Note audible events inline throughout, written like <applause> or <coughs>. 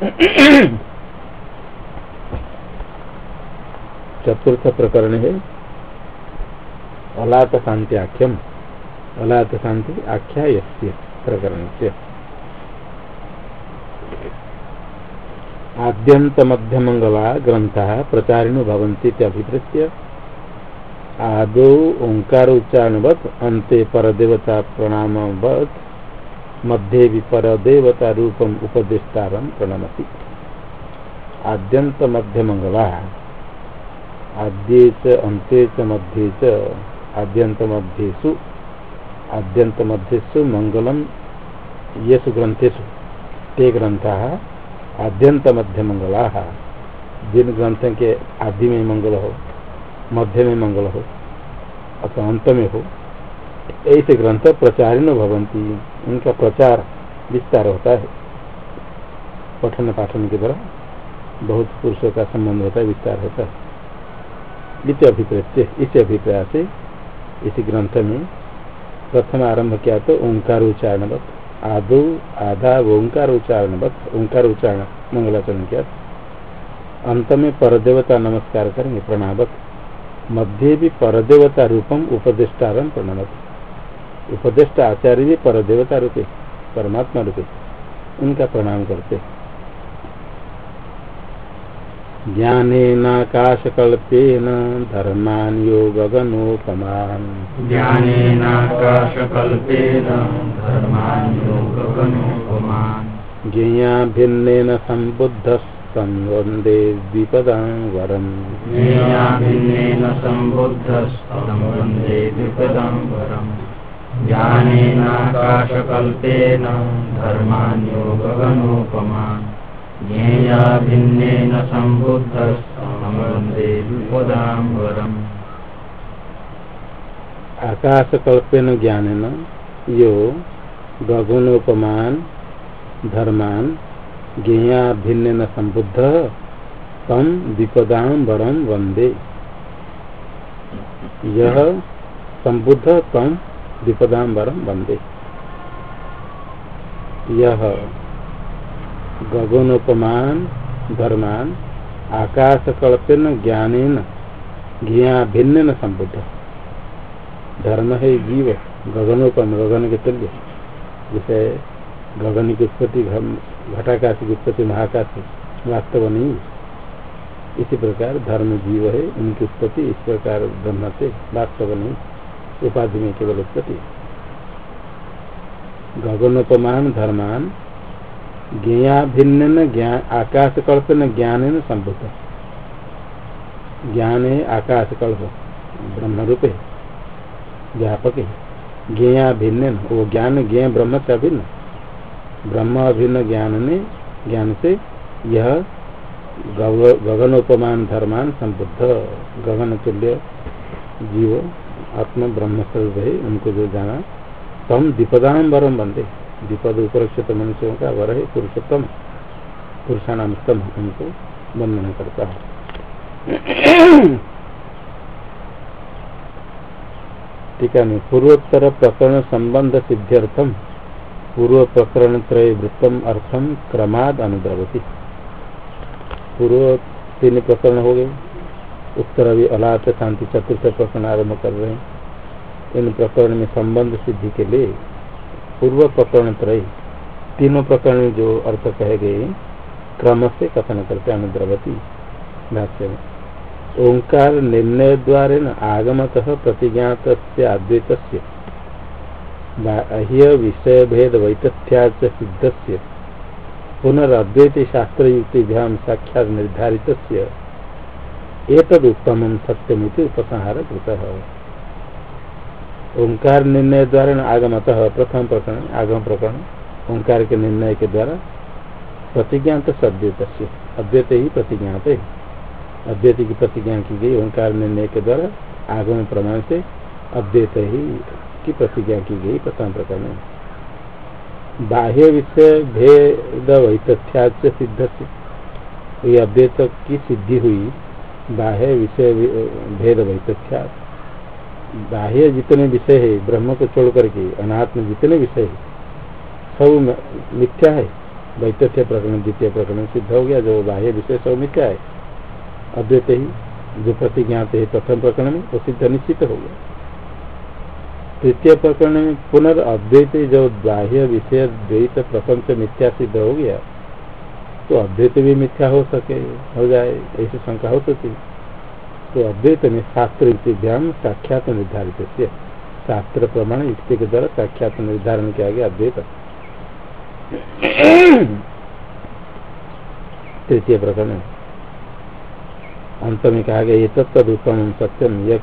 <coughs> चतुर्थ प्रकरण है अलात शांति आख्यम अलात शांति आख्या प्रकरण से आद्यंत मध्यमंगला ग्रंथ प्रचारिणो अभिप्रेत्य आदो ओंकार उच्चारणवत अंते परदेवता प्रणामवत मध्ये भी परदेवता रूपम उपदेष्टारम प्रणमति। आद्यंत मध्य मंगला आद्ये च मध्ये आद्यंत मध्येषु आद्यंत मध्येषु मंगलम येषु ग्रंथेषु ते ग्रंथा आद्यंत मध्य मंगला जिन ग्रंथ के आदि में मंगल हो मध्य में मंगल हो अथवा अंत में हो। ऐसे ग्रंथ प्रचारिण भवंती उनका प्रचार विस्तार होता है। पठन पाठन के द्वारा बहुत पुरुषों का संबंध होता है, विस्तार होता है। इस अभिप्राय इस अभिप्राय से इस ग्रंथ में प्रथम आरंभ किया तो ओंकार उच्चारण आदो, आधा ओंकार उच्चारण ओंकार उच्चारण मंगलाचरण किया। अंत में परदेवता नमस्कार करेंगे, प्रणावत। मध्य भी परदेवता रूपम उपदेष्टारम प्रणमत उपदेष्टा आचार्य भी परदेवता रूपे परमात्मा रूपे उनका प्रणाम करते ज्ञानेनाकाशकल्पेन धर्मान् यो गगनोपमान् ज्ञानेनाकाशकल्पेन धर्मान् यो गगनोपमान् ज्ञेया भिन्नेन सम्बुद्धस्तं वंदे द्विपदां वरम् ज्ञेया भिन्नेन सम्बुद्धस्तं वंदे द्विपदां वरम् ज्ञानेनाकाशकल्पेन धर्मान् यो गगनोपमान् ज्ञेया भिन्नेन आकाशकल्पेन ज्ञानेन, यो गगनोपमान धर्मान ज्ञेया भिन्न संबुद्ध तम विपदाम वंदे यह संबुद्ध तम विपदाम वरम वंदे यह गगनोपमान, धर्मान, आकाशकल्पेन, ज्ञानेन, ज्ञा भिन्न न संबुद्ध धर्म है जीव, गगनोपम गगन के तुल्य जैसे गगन की उत्पत्ति घटाकाश की उत्पत्ति महाकाश, वास्तव नहीं। इसी प्रकार धर्म जीव है, उनकी उत्पत्ति इस प्रकार ब्रह्म से वास्तव नहीं। उपाधि में केवल उत्पत्ति गगनोपमान, धर्मान ज्ञा भिन्न आकाश कल्पन ज्ञान न संभुत। ज्ञान है आकाश कल्प ब्रह्म रूप है, व्यापक है। ज्ञा भिन्न वो ज्ञान ज्ञ ब्रह्म से अभिन्न। ब्रह्म अभिन्न ज्ञान ने ज्ञान से यह गगनोपमान, धर्मान संबुद्ध। गगन तुल्य जीव आत्म ब्रह्म स्वरूप है उनको जो जाना, तम दीपदान वरम बंदे दीपद उपरक्षित मनुष्यों का वर है, पुरुषोत्तम। पुरुषाणाम स्तम उनको वंदन करता है। टीका में पूर्वोत्तर प्रकरण संबंध सिद्ध्यर्थम, पूर्व प्रकरण त्रय वृत्तम अर्थम क्रमाद अनुद्रवती। पूर्व तीन प्रकरण हो गए। उत्तर अभी अलात शांति चतुर्थ प्रकरण आरंभ कर रहे हैं। इन प्रकरण में संबंध सिद्धि के लिए पूर्व प्रकरण त्रय, तीनों प्रकरण जो अर्थ कहे गए क्रम से कथन करते अनुद्रवती भाष्य में। ओंकार निर्णय द्वारा आगमत प्रतिज्ञात अद्वैत बाह्य विषय भेद वैतथ्या सिद्ध पुनरद्वैत शास्त्र युक्तिभ्याम साक्षात निर्धारित उत्तम सत्यमिति उपसंहार कृत ओंकार निर्णय द्वारा आगमत, प्रथम प्रकरण आगम प्रकरण ओंकार के निर्णय के द्वारा प्रतिज्ञात सद्वैत अद्वैत ही प्रतिज्ञात है अद्वैत की प्रतिज्ञा की गई, ओंकार निर्णय के द्वारा आगम प्रमाण से अद्वैत ही की प्रतिज्ञा की गई, प्रथम प्रकरण। बाह्य विषय भेद वैतथ्या सिद्ध से अद्वैत की सिद्धि हुई बाह्य विषय भेद वैतथ्या बाह्य जितने विषय है, ब्रह्म को छोड़ करके अनात्म जितने विषय है, सब मिथ्या है। वैतथ्य प्रकरण, द्वितीय प्रकरण सिद्ध हो गया, जो बाह्य विषय सब मिथ्या है। अद्वैत ही, जो प्रतिज्ञात है, प्रथम प्रकरण में, वो सिद्ध निश्चित हो गया। तृतीय प्रकरण में पुनर्अद्वैत जो बाह्य विषय, द्वैत, प्रपंच मिथ्या सिद्ध हो गया। तो अद्वैत भी मिथ्या हो सके, हो जाए, ऐसी शंका हो सकती तो अद्वैत में शास्त्र युक्तिभ्याम साक्षात निर्धारित शास्त्र प्रमाण युक्ति के द्वारा साक्षात निर्धारण किया गया अद्वैत। तृतीय प्रकरण। अंत में कहा गया, ये तत्द उत्तम सत्यम, यह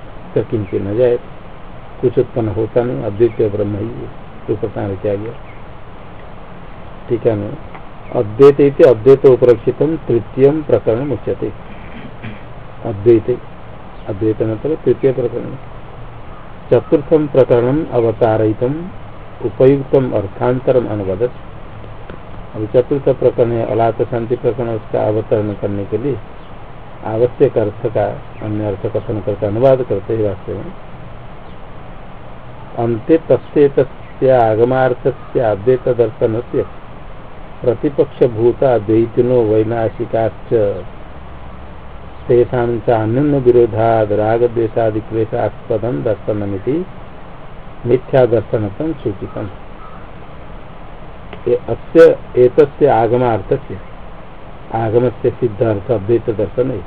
न जाए, कुछ उत्पन्न होता नहीं अद्वितीय ब्रह्म ही है। तो प्रकार किया गया। ठीक है ना? अद्वैत इति अद्वैत उपरक्षित तृतीय प्रकरण मुख्यते अद्वैत अद्वैत मतलब तृतीय प्रकरण चतुर्थम प्रकरण अवतारित उपयुक्त अर्थांतरम अनुवाद अभी चतुर्थ प्रकरण है अलात शांति प्रकरण उसका अवतरण करने के लिए आवश्यक अर्थ का, अन्य अर्थ कथन करके अनुवाद करते हैं वास्तव में। अंत्य तस्य आगमार्थ से अद्वैत दर्शन से प्रतिपक्ष भूता द्वैतिनो वैनाशिकाश्च। तेषां च अन्य विरोधाद राग द्वेषादि क्लेशास्पदम दर्शनमिति मिथ्या दर्शन सूचित अस्य आगम से सिद्ध अर्थ अद्वैत दर्शन है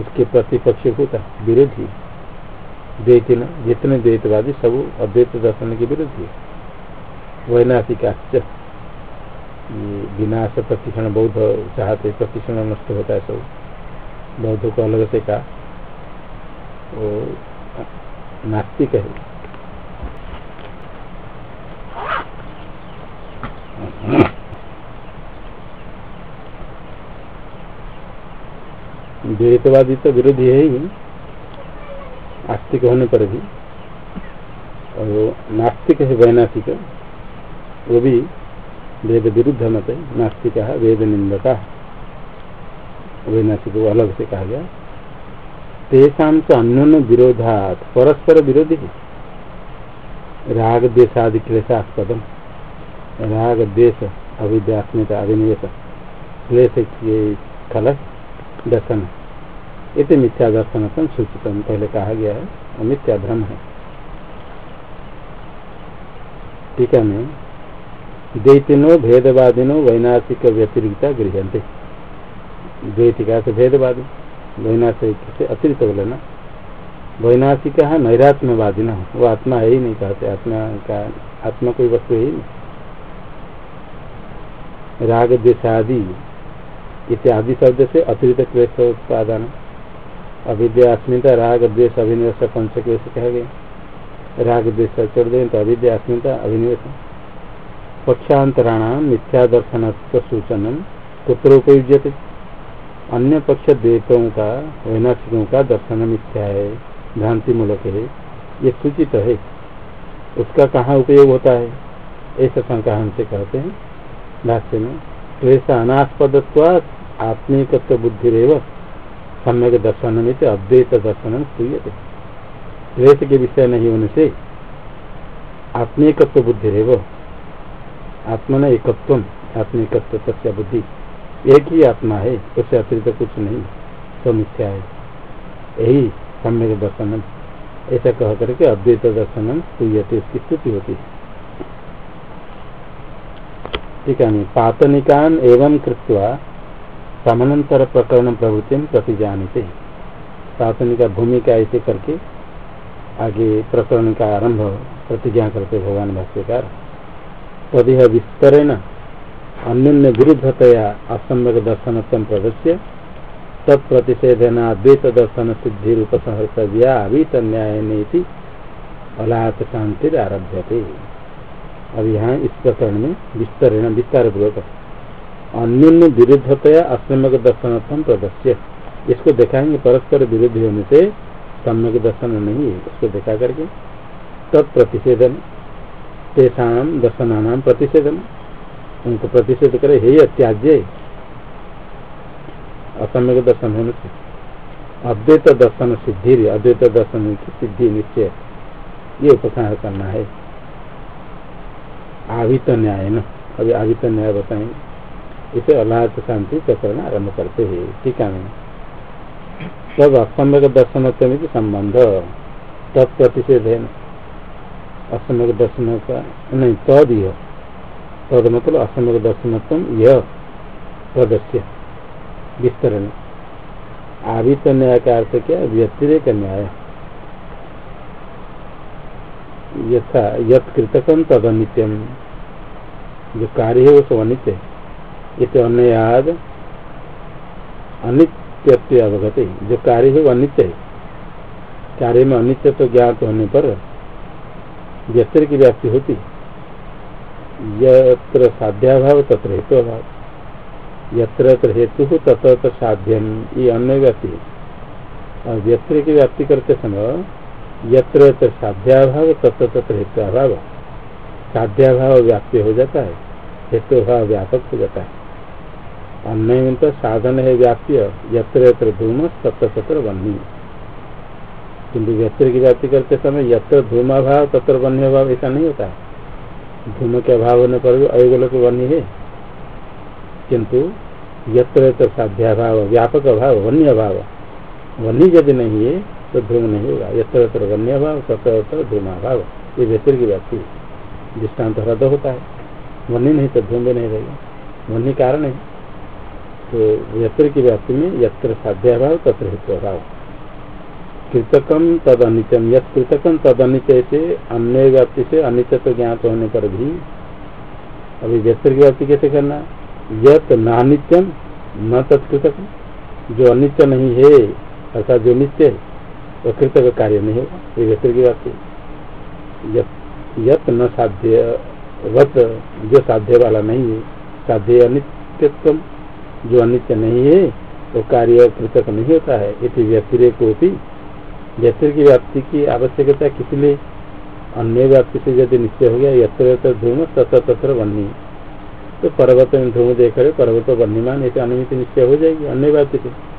उसके प्रतिपक्ष होता विरोधी। द्वैत जितने द्वैतवादी, सब अद्वैत दर्शन के विरोधी। वैनाशिकाश्च। विनाश प्रतिक्षण बौद्ध चाहते प्रतिक्षण नष्ट होता है सब। बौद्ध को अलग से कहा। वो नास्तिक है। द्वैतवादी तो विरोधी है ही। आस्तिक होने पर भी। और नास्तिक है वैनाशिक। वो भी वेद विरुद्ध मत है नास्तिक वेद निंदका वैनाशिक वो अलग से कहा गया। तेषा तो अन्य विरोधात परस्पर विरोधी राग देशादि क्लेशास्पदम राग देश अविद्यास्मिता अभिनिवेश क्लेश के खलस दर्शन। इतने मिथ्या दर्शन सूचित। पहले कहा गया है मिथ्या भ्रम है टीका में द्वैतिनो, भेदवादिनो, वैनाशिक व्यतिरिक्ता गृहते द्वैतिका से भेदवादी वैनाशिक से अतिरिक्त बोले ना। वैनाशिक है नैरात्मवादी ना वो आत्मा है ही नहीं कहते, आत्मा का, आत्मा कोई वस्तु है ही नहीं। राग देशादि इत्यादि शब्द से अतिरिक्त क्लेश उत्पादन अविद्या अस्मिता राग द्वेश अभिनिवेश पंच क्लेश कह गए। राग द्वेश चढ़ दें तो अविद्या अस्मिता अभिनिवेश पक्षांतराणाम मिथ्या दर्शन सूचन कुत्र उपयुज्य अन्य पक्ष द्वेतों का वैनाशिकों का दर्शन मिथ्या है भ्रांति मूलक है ये सूचित है। उसका कहाँ उपयोग होता है? ऐसा शंका हमसे कहते हैं। भाष्य में, क्लेश अनास्पद आत्मिक बुद्धि सम्यक दर्शन में अद्वैत दर्शन स्तूयते क्लेश के विषय नहीं होने से आत्मिकत्व बुद्धि रेव आत्मा एकत्व तस्या बुद्धि। एक ही आत्मा है, उससे अतिरिक्त कुछ नहीं तो मिथ्या है। यही सम्यक दर्शन ऐसा कह करके अद्वैत दर्शन उसकी स्तुति होती है। ठीक है पातनिकान एवं कृत्वा समानांतर प्रकरण प्रवृत्ति प्रति जानते पातनिका भूमिका ऐसे करके आगे प्रकरण का आरंभ प्रतिज्ञा करते भगवान भाष्यकार। तदेह विस्तरेण अन्य विरुद्धतया असम्यक दर्शन प्रदर्श्य तत्प्रतिषेधना द्वैत दर्शन सिद्धि अवीत न्याय अलात शांति आरभ्य अब यहाँ इस प्रकरण में विस्तरण विस्तार पूर्वक अन्य विरुद्धतया असम्यक दर्शन प्रदर्श्य इसको दिखाएँगे परस्पर विरुद्ध होने से सम्यक दर्शन नहीं है। इसको देखा करके तत्प्रतिषेधन तेषा दर्शनानाम प्रतिषेधन उनको प्रतिषेध करे, हे अत्याज्य असम्यक दर्शन होने से। अद्वैत दर्शन सिद्धि अद्वैत दर्शन की सिद्धि निश्चय। ये उपसंहार करना है। आवित न्याय न। अभी आवित न्याय बताएँगे। इसे अल्लाह शांति प्रकरण आरंभ करते है। टीका में तब असम्यक दर्शन में संबंध। तत्प्रतिषेध है असम्यक दर्शन का नहीं, तद यह। तद मतलब असम्यक दर्शन यह प्रदर्श्य। विस्तरण। आवित न्याय का अर्थ क्या? व्यतिरेक न्याय। यथा यत तद अनित्यम जो कार्य है वो सब अनित्य इत अन्याद अनित्य अवगत। जो कार्य है वो अनित्य है। कार्य में अनित्य तो ज्ञात होने पर व्यस्त्र की व्याप्ति होती। यत्र साध्याभाव, तत्र हेतु अभाव यत्र हेतु हो तत्र साध्यम ये अन्य व्याप्ति है। और व्यस्त्र की व्याप्ति करते समय यत्र साध्याभाव तत्र तत्र हेतु अभाव साध्याभाव व्याप्ति हो जाता है। हेतु भाव व्यापक हो जाता है। अन्य में तो साधन है व्याप्य यत्र यत्र धूम तत्र तत्र वन्य किंतु व्यत्र की व्याप्ति करते समय यत्र धूमाभाव, तत्र वन्य भाव ऐसा नहीं होता। धूम के अभाव होने पर भी अयोगोलक वन्य है। किंतु यत्र यत्र साध्याभाव, व्यापक अभाव वन्य अभाव वन्य यदि नहीं है तो धूम नहीं होगा। यत्र यत्र वन्य भाव तत्र तत्र धूमाभाव। ये व्यत्र की व्याप्ति दृष्टांत रद्द होता है। वन्य नहीं तो धूम नहीं रहेगा। वन्य कारण है। तो यत्र की व्याप्ति में यत्र साध्याभाव, तत्र हेतु अभाव। कृतकम तद अनिचम यथ कृतकम तद अनित्य से अन्य व्याप्ति से अनित्य तो ज्ञात होने पर भी। अभी व्यक्ति की व्याप्ति कैसे करना? यत नानित्यम न तत्कृतक जो अनित्य नहीं है, अर्थात जो नित्य है वो कृतक कार्य नहीं होगा। ये व्यस्त्र की व्याप्ति यत न साध्य, वत जो साध्य वाला नहीं है, साध्य अनित्यत्व, जो अनित्य नहीं है, वो कार्य कृतक नहीं होता है। इति व्यतिरेक होती व्यतिर की व्याप्ति की आवश्यकता किस लिए अन्य व्याप्ति से यदि निश्चय हो गया यत्र यत्र धूम तत्र तत्र बन्नी तो पर्वत में धूम देख रहे पर्वत बन्नीमान ऐसे अनुमिति निश्चय हो जाएगी अन्य व्याप्ति से।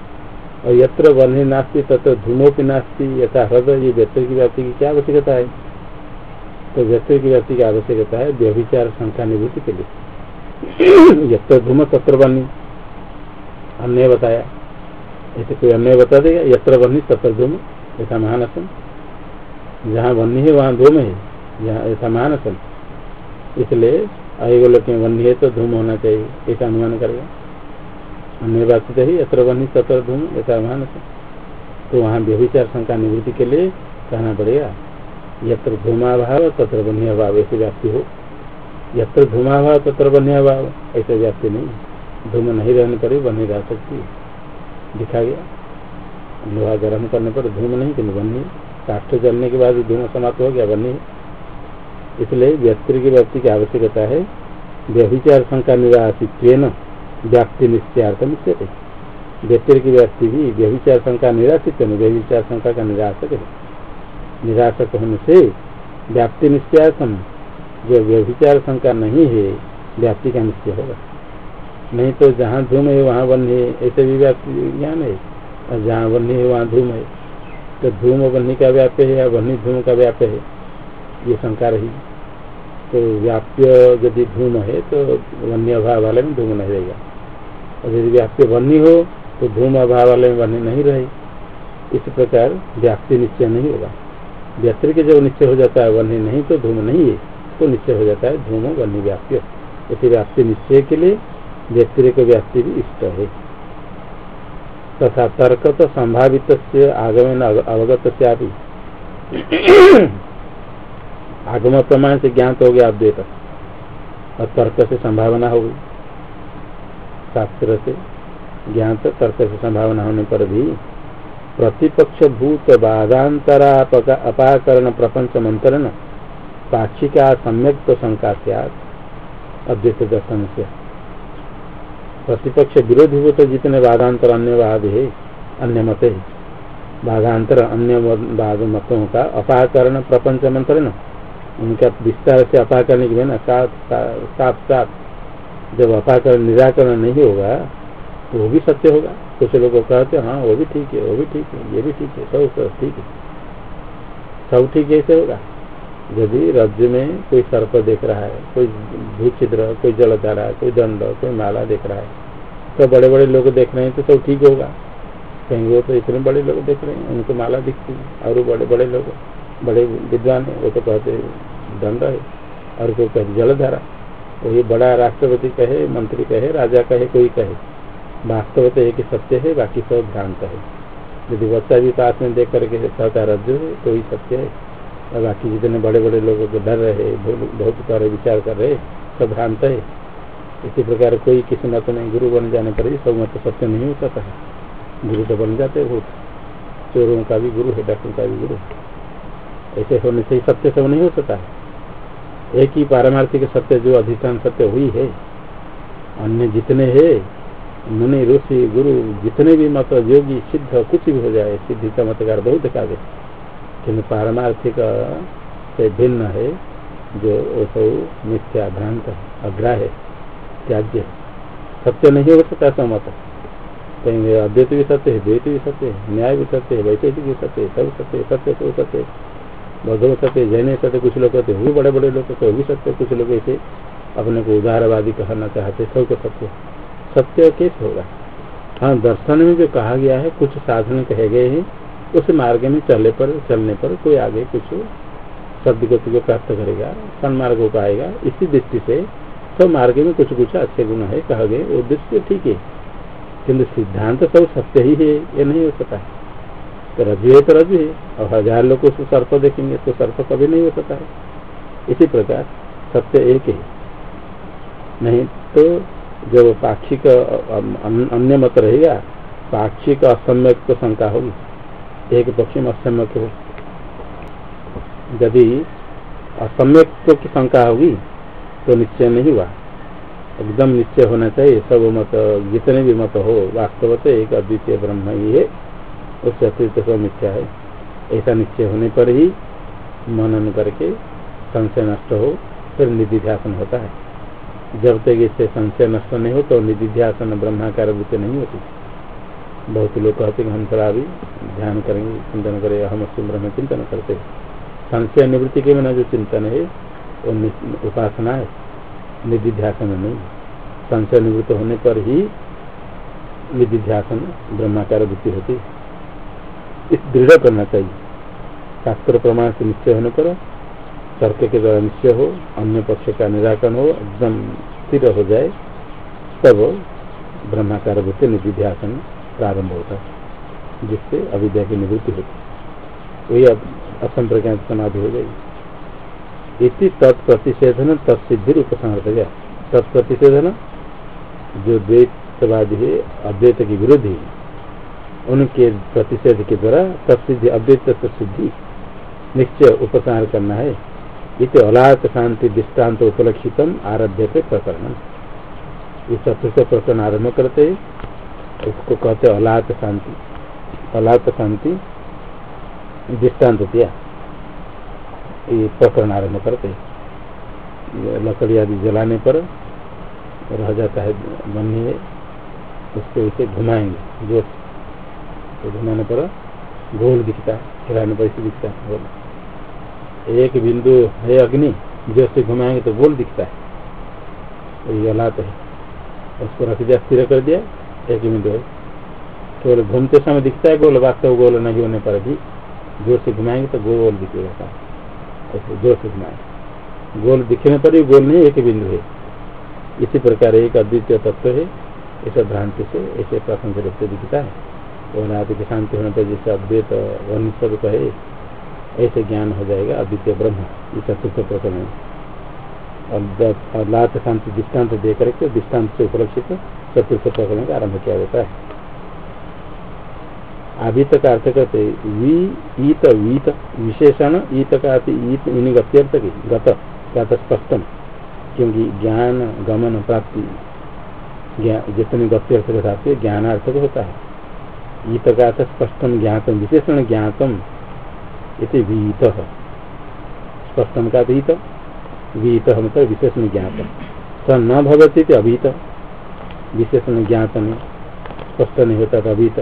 और यत्र बन्ही नास्ती, तत्र धूमोपी नास्ती, यथा हृदय ये व्यक्ति की व्याप्ति की क्या आवश्यकता है? तो व्यक्ति की व्याप्ति की आवश्यकता है व्यभिचार संख्या निवृत्ति के लिए। <coughs> यत्र धूम, तत्र बन्नी अन्य बताया। ऐसे कोई अन्य बता देगा? यत्र बनी तत्र धूम ऐसा महानसन जहाँ बनी है, वहाँ धूम है। यहाँ ऐसा महानसन इसलिए अयोलोक में बनी है तो धूम होना चाहिए, ऐसा अनुमान करेगा। अन्य बात तो ही यत्र बनी तत्र धूम, ऐसा महानसन तो वहाँ व्यभिचार शंका निवृत्ति के लिए कहना पड़ेगा, यत्र धूमाभाव, तत्र बन्य अभाव ऐसी व्याप्ति हो। यत्र धूमाभाव, तत्र बन्य अभाव ऐसे व्याप्ति नहीं। धूम नहीं रहने पर भी बनी रह सकती दिखा गया। लोहा गर्म करने पर धूम नहीं किन्तु बनी काष्ठ जलने के बाद धूम समाप्त हो गया बनी इसलिए व्यक्ति की व्यक्ति की आवश्यकता है। व्यभिचार शंका निराशित व्याप्ति निश्चयार्थ निश्चय व्यक्ति की व्यक्ति भी व्यभिचार शंका निराशित व्यभिचार शंका का निराशक है। निराशक होने से व्याप्ति निश्चयार्थम जो व्यभिचार शंका नहीं है, व्याप्ति का निश्चय होगा। नहीं तो जहाँ धूम है, वहाँ वन है, ऐसे भी व्याप्ति ज्ञान है। और जहाँ वन्य है, वहाँ धूम है। तो धूम वन्य का व्याप्य है या वन्य धूम का व्याप्य है? ये शंका रही। तो व्याप्य यदि धूम है तो वन्य अभाव वाले में धूम नहीं रहेगा। और यदि व्याप्य वन्य हो तो धूम अभाव वाले में वन्य नहीं रहे। इस प्रकार व्याप्ति निश्चय नहीं होगा। व्यक्ति के जब निश्चय हो जाता है, वन्य नहीं तो धूम नहीं है। तो निश्चय हो जाता है धूम वन्य व्याप्य। इसी व्याप्ति निश्चय के लिए, व्यक्ति को व्याप्ति भी इष्ट है। तथा तर्क तो संभावित आगमन अवगत से आगम प्रमाण से ज्ञात हो गया अद्वैत। और तर्क से संभावना हो गई। शास्त्र से ज्ञान तो तर्क से संभावना होने पर भी प्रतिपक्ष भूत बाधांतरा अपाकरण प्रपंच मंत्रण पाक्षिका सम्यक तो शंका अद्वैत दर्शन से। प्रतिपक्ष विरोधी हो तो जितने बाधांतर अन्य वाद है, अन्य मत है। बाधांतर अन्य वाद मतों का अपाकरण प्रपंच मंत्र न? उनका विस्तार से अपाकरण की ना साफ़ साफ़ साफ़ जब अपाकरण, निराकरण नहीं होगा तो वो भी सत्य होगा। कुछ लोग कहते हैं हाँ वो भी ठीक है, वो भी ठीक है, ये भी ठीक है, सब ठीक है। सब ठीक कैसे होगा। यदि राज्य में कोई सर्प देख रहा है, कोई भूचिद्र कोई जलधारा, कोई दंड, कोई माला देख रहा है तो बड़े बड़े लोग देख रहे हैं तो सब ठीक होगा। कहेंगे, वो तो इतने बड़े लोग देख रहे हैं, उनको माला दिखती है, और वो बड़े बड़े लोग बड़े विद्वान है, वो तो कहते दंड है। और कोई कहते जलधारा। वही बड़ा राष्ट्रपति कहे, मंत्री कहे, राजा कहे, कोई कहे। वास्तव तो एक सत्य है, बाकी सब भ्रांत है। यदि बच्चा भी पास में देख करके कहता रज्जु है तो ही सत्य है। और बाकी जितने बड़े बड़े लोगों को डर रहे बहुत सारे विचार कर रहे, सब भ्रांत है। इसी प्रकार कोई किसी मत में गुरु बन जाने पर सब मत सत्य नहीं हो सकता। है गुरु तो बन जाते बहुत। चोरों का भी गुरु है, डॉक्टर का भी गुरु ऐसे होने से ही सत्य सब नहीं हो सकता। है एक ही पारमार्थिक सत्य जो अधिष्ठान सत्य हुई है, अन्य जितने है, मुनि, ऋषि, गुरु, जितने भी मत योगी, सिद्ध, कुछ भी हो जाए सिद्धि चमत्कार बहुत दिखा दे किन्तु पारमार्थिक से भिन्न है, जो वो सब मिथ्या भ्रांत अग्रह है, त्याज्य सत्य नहीं हो सकता समत कहीं अद्वैत भी सत्य है, द्वैत भी सत्य है, न्याय भी सत्य है वैसे भी सत्य है, सब सत्य सत्य सब सत्य बौद्ध सत्य जैन सत्य कुछ लोग कहते वो बड़े बड़े लोग कहते भी सत्य कुछ लोग ऐसे अपने को उदारवादी कहना चाहते सबको सत्य सत्य कैसे होगा? हाँ दर्शन में जो कहा गया है, कुछ साधन कहे गए हैं उस मार्ग में चलने पर चलने पर कोई आगे कुछ शब्द गति को प्राप्त करेगा, सन्मार्ग को पाएगा। इसी दृष्टि से सब मार्ग में कुछ कुछ अच्छे गुण है, कहा गए वो दृष्टि ठीक है। किन्तु सिद्धांत सब सत्य ही है, ये नहीं हो सकता। तो रजु है तो रजु है, और हज़ार लोग उसको सर्प देखेंगे तो सर्प कभी नहीं हो सकता। है इसी प्रकार सत्य एक है। नहीं तो जब पाक्षिक अन्य मत रहेगा, पाक्षिक असम्यक तो शंका होगी। एक पक्ष में असम्यक हो यदि असम्यक की शंका होगी तो निश्चय नहीं हुआ। एकदम निश्चय होना चाहिए, सब मत, जितने भी मत हो वास्तव तो एक अद्वितीय ब्रह्म ही है उससे अतिरिक्त सब मिथ्या है। ऐसा निश्चय होने पर ही मनन करके संशय नष्ट हो, फिर निधिध्यासन होता है। जब तक इससे संशय नष्ट नहीं हो तो निधिध्यासन ब्रह्माकार वृत्ति नहीं होती। बहुत लोग कहते हैं हम अभी ध्यान करेंगे, चिंतन करें, हम उसके ब्रह्म चिंतन करते संशय निवृत्ति के बिना जो चिंतन है, वो उपासना है, निधिध्यासन नहीं। संशय निवृत्त होने पर ही निधिध्यासन, ब्रह्माकार वृत्ति होती इस दृढ़ करना चाहिए। शास्त्र प्रमाण से निश्चय होने पर तर्क के द्वारा निश्चय हो, अन्य पक्ष का निराकरण हो, एकदम स्थिर हो जाए, तब ब्रह्माकार वृत्ति निधिध्यासन प्रारंभ होता है, जिससे अविद्या की निवृत्ति होती वही अब असंप्रज्ञात समाधि हो जाएगी। इति तत्प्रतिषेधन तत्सिद्धि उपसंहत गया तत्प्रतिषेधन जो द्वैतवादी है, अद्वैत की विरोधी उनके प्रतिषेध के द्वारा तत्सिद्धि, अद्वैत सिद्धि निश्चय उपसंहार करना है। इत अलात शांति दृष्टांत उपलक्षित आरभ्य प्रकरण ये चतुर्थ प्रकरण आरंभ करते उसको कहते अलात शांति। अलात शांति दृष्टांत दिया। ये प्रकरण आरंभ करते लकड़ी आदि जलाने पर रह जाता है बन्ही है उसको इसे घुमाएँगे ज़ोर तो घुमाने पर गोल दिखता है हिलाने पर इसे दिखता है, गोल। एक बिंदु है अग्नि, जो से घुमाएँगे तो गोल दिखता है। ये अलात है। उसको रख दिया, स्थिर कर दिया एक है केवल घूमते समय दिखता है, गोल वास्तव गोल नहीं होने पर भी। ज़ोर से घुमाएँगे तो गोल गोल दिखेगा। ऐसे ज़ोर से घुमाएँगे गोल दिखने पर भी गोल नहीं, एक बिंदु है। इसी प्रकार एक अद्वितीय तत्व है ऐसा भ्रांति से ऐसे प्रसंग रूप से दिखता है। और आदि के शांति होने पर जैसे अद्वैत वनिस्वरूप है ऐसे ज्ञान हो जाएगा अद्वितीय ब्रह्म। ये चतुर्थ प्रकरण और लात शांति दृष्टांत दे करके दृष्टांत से उपलक्षित चतुर्थ प्रकरण का आरंभ किया जाता है। आभित का अर्थ कहते ईत, वीत, विशेषण, ईत का अर्थ ईत, इन गत्यर्थ की, गत गत स्पष्टम, क्योंकि ज्ञान, गमन, प्राप्ति जितने गत्यर्थ बताते ज्ञानार्थक होता है। ईत का अर्थ स्पष्टम, ज्ञातम, विशेषण ज्ञातम, इति वीत, स्पष्टम का वीत वीत मतलब विशेषण ज्ञात स न भवती अभीत विशेषण ज्ञात नहीं। स्पष्ट नहीं होता था अभीत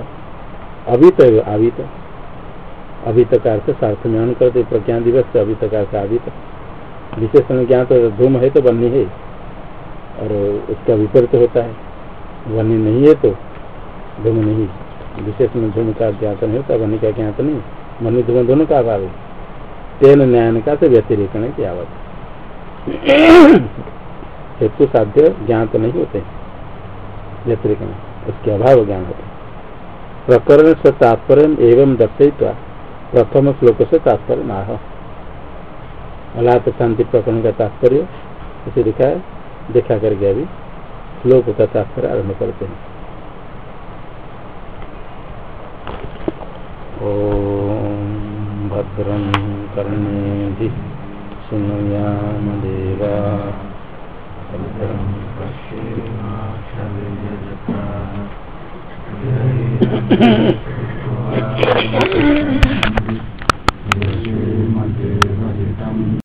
अभीत अभीत अभितकार से सार्थ में अन करते प्रज्ञा दिवस से अभितकार से अभित विशेषण ज्ञान तो धूम है तो बन्नी है। और उसका विपरीत होता है। बन्नी नहीं है तो धूम नहीं विशेष में धूम का ज्ञात नहीं होता, बन्नी का ज्ञात नहीं। बन्नी धूम दोनों का अभाव है। तेन न्याय का से व्यतिरिकण की आवत। हेतु साध्य ज्ञात नहीं होते। व्यतिरिकण उसके अभाव ज्ञान होते। प्रकरण से तात्पर्य एवं दर्शित्वा प्रथम श्लोक से तात्पर्य नाह अलात शांति प्रकरण का तात्पर्य इसे दिखाया देखा करके अभी श्लोक का तात्पर्य आरंभ करते हैं। ॐ भद्रं कर्णेभिः पश्येमाक्षभिर्यजता